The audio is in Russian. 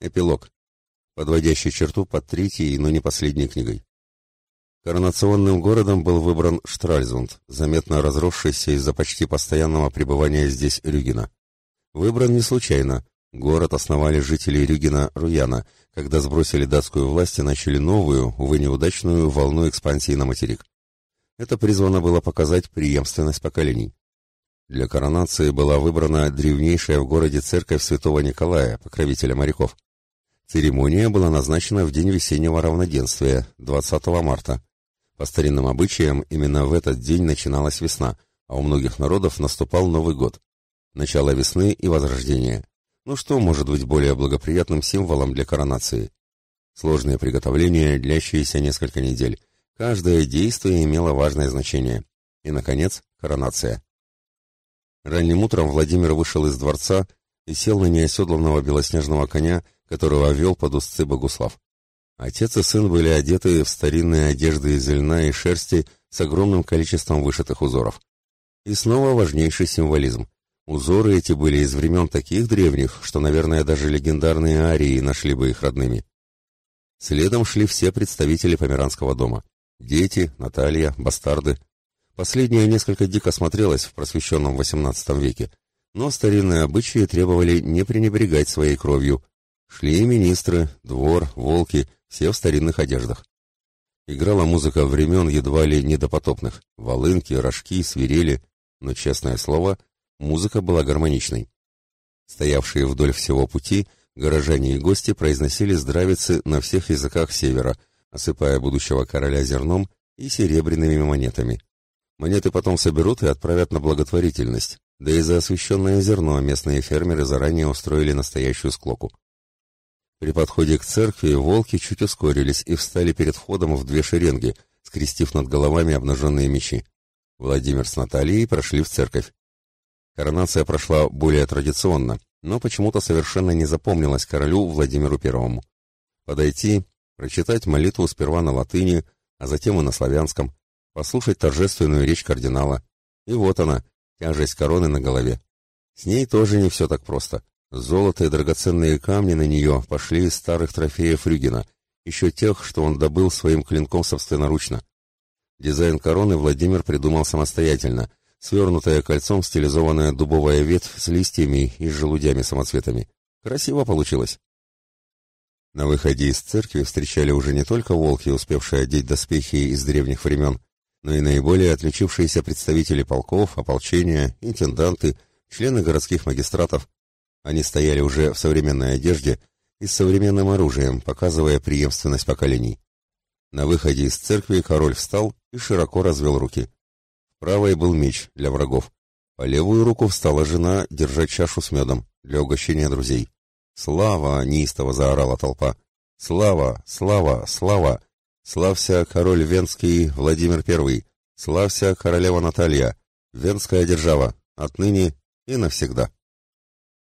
Эпилог. Подводящий черту под третьей, но не последней книгой. Коронационным городом был выбран Штральзунд, заметно разросшийся из-за почти постоянного пребывания здесь Рюгина. Выбран не случайно. Город основали жители Рюгина Руяна, когда сбросили датскую власть и начали новую, увы неудачную, волну экспансии на материк. Это призвано было показать преемственность поколений. Для коронации была выбрана древнейшая в городе церковь святого Николая, покровителя моряков. Церемония была назначена в день весеннего равноденствия, 20 марта. По старинным обычаям, именно в этот день начиналась весна, а у многих народов наступал Новый год. Начало весны и возрождения. Ну что может быть более благоприятным символом для коронации? Сложные приготовления, длящиеся несколько недель. Каждое действие имело важное значение. И, наконец, коронация. Ранним утром Владимир вышел из дворца и сел на неоседланного белоснежного коня, которого вел под узцы Богуслав. Отец и сын были одеты в старинные одежды из льна и шерсти с огромным количеством вышитых узоров. И снова важнейший символизм. Узоры эти были из времен таких древних, что, наверное, даже легендарные арии нашли бы их родными. Следом шли все представители Померанского дома. Дети, Наталья, бастарды. Последняя несколько дико смотрелась в просвещенном XVIII веке, но старинные обычаи требовали не пренебрегать своей кровью. Шли и министры, двор, волки, все в старинных одеждах. Играла музыка времен едва ли недопотопных, волынки, рожки, свирели, но, честное слово, музыка была гармоничной. Стоявшие вдоль всего пути, горожане и гости произносили здравицы на всех языках севера, осыпая будущего короля зерном и серебряными монетами. Монеты потом соберут и отправят на благотворительность, да и за освященное зерно местные фермеры заранее устроили настоящую склоку. При подходе к церкви волки чуть ускорились и встали перед входом в две шеренги, скрестив над головами обнаженные мечи. Владимир с Натальей прошли в церковь. Коронация прошла более традиционно, но почему-то совершенно не запомнилась королю Владимиру Первому. Подойти, прочитать молитву сперва на латыни, а затем и на славянском, послушать торжественную речь кардинала. И вот она, тяжесть короны на голове. С ней тоже не все так просто. Золото и драгоценные камни на нее пошли из старых трофеев Рюгена, еще тех, что он добыл своим клинком собственноручно. Дизайн короны Владимир придумал самостоятельно, свернутая кольцом стилизованная дубовая ветвь с листьями и желудями-самоцветами. Красиво получилось. На выходе из церкви встречали уже не только волки, успевшие одеть доспехи из древних времен, но и наиболее отличившиеся представители полков, ополчения, интенданты, члены городских магистратов. Они стояли уже в современной одежде и с современным оружием, показывая преемственность поколений. На выходе из церкви король встал и широко развел руки. В правой был меч для врагов. По левую руку встала жена держать чашу с медом для угощения друзей. «Слава!» — неистово заорала толпа. «Слава! Слава! Слава! Славься, король Венский Владимир I! Славься, королева Наталья! Венская держава! Отныне и навсегда!»